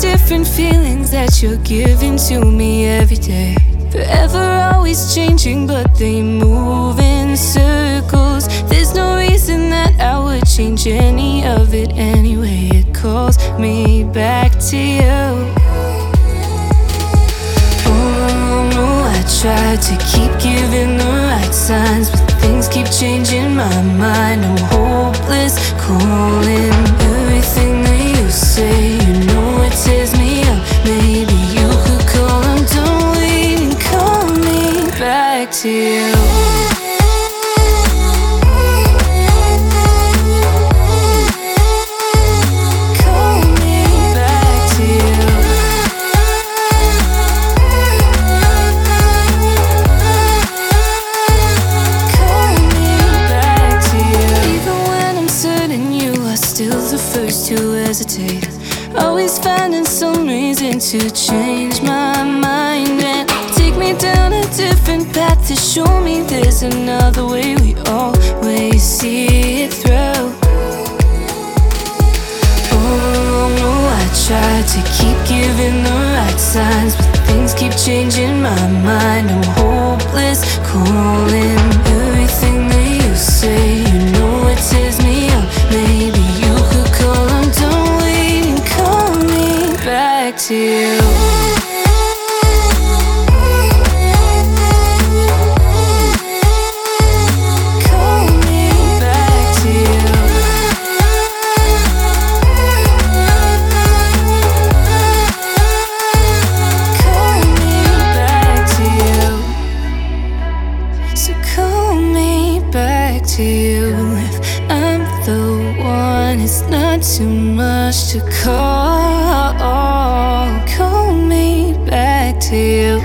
different feelings that you're giving to me every day. Forever always changing, but they move in circles. There's no reason that I would change any of it anyway. It calls me back to you. Oh no, I tried to keep giving the right signs, but things keep changing my mind. I'm hopeless, calling certain you are still the first to hesitate. Always finding some reason to change my mind and take me down to show me there's another way. We always see it through. Oh no, I tried to keep giving the right signs, but things keep changing my mind. I'm hopeless, calling everything that you say. You know it tears me up. Maybe you could call them. Don't wait and call me back to you. To you if I'm the one. It's not too much to call. Call me back to you.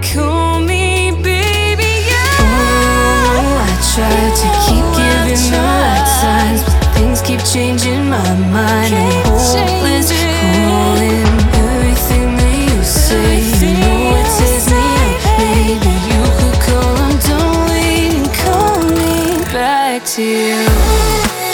Call me, baby. Oh, I tried to keep oh, giving the right signs, but things keep changing my mind. To you.